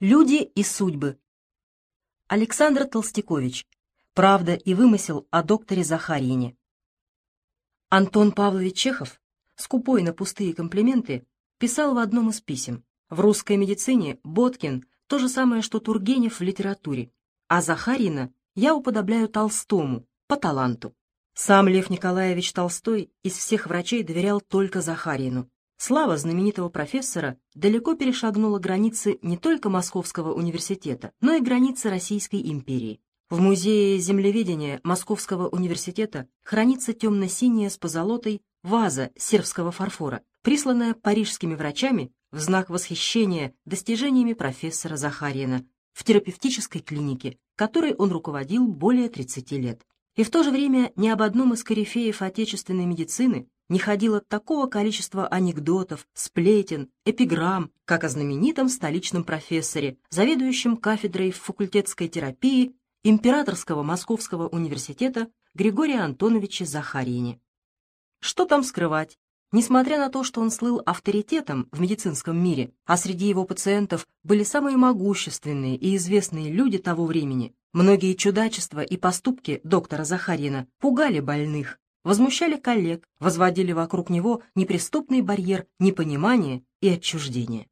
Люди и судьбы. Александр Толстякович. Правда и вымысел о докторе Захарине. Антон Павлович Чехов, скупой на пустые комплименты, писал в одном из писем. В русской медицине Боткин — то же самое, что Тургенев в литературе, а Захарина я уподобляю Толстому, по таланту. Сам Лев Николаевич Толстой из всех врачей доверял только Захарину. Слава знаменитого профессора далеко перешагнула границы не только Московского университета, но и границы Российской империи. В музее землеведения Московского университета хранится темно-синяя с позолотой ваза сербского фарфора, присланная парижскими врачами в знак восхищения достижениями профессора Захарина в терапевтической клинике, которой он руководил более 30 лет. И в то же время ни об одном из корифеев отечественной медицины не ходило такого количества анекдотов, сплетен, эпиграмм, как о знаменитом столичном профессоре, заведующем кафедрой факультетской терапии Императорского Московского университета Григория Антоновича Захарине. Что там скрывать? Несмотря на то, что он слыл авторитетом в медицинском мире, а среди его пациентов были самые могущественные и известные люди того времени, многие чудачества и поступки доктора Захарина пугали больных, возмущали коллег, возводили вокруг него неприступный барьер непонимания и отчуждения.